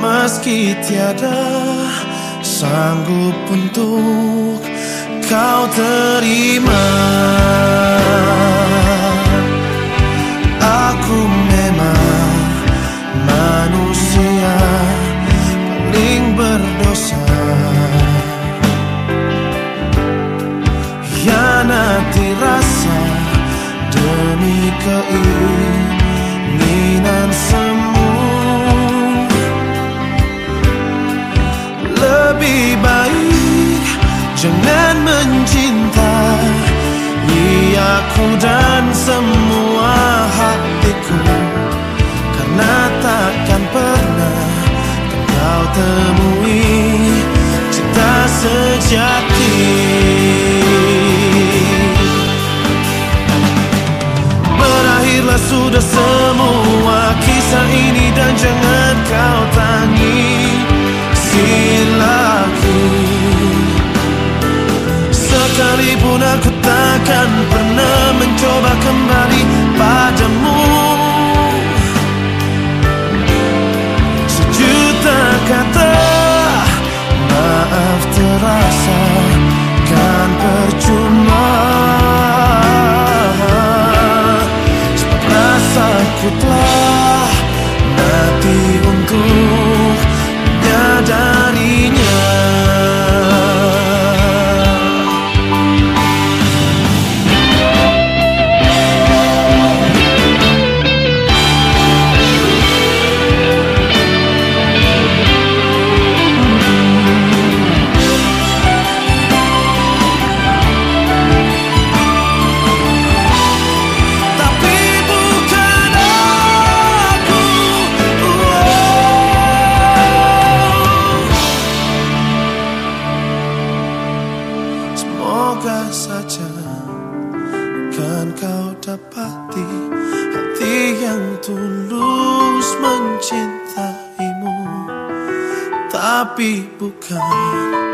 Meski tiada sanggup untuk kau terima. Aku memang manusia paling berdosa. Hianati rasa demi keinginan jangan mencintai Aku dan semua rasaku telah kau dapati Hati yang tulus mencintaimu. Tapi bukan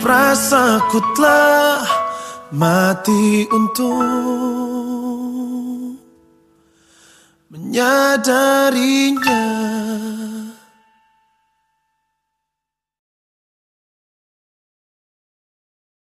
Sebab rasaku telah mati untuk menyadarinya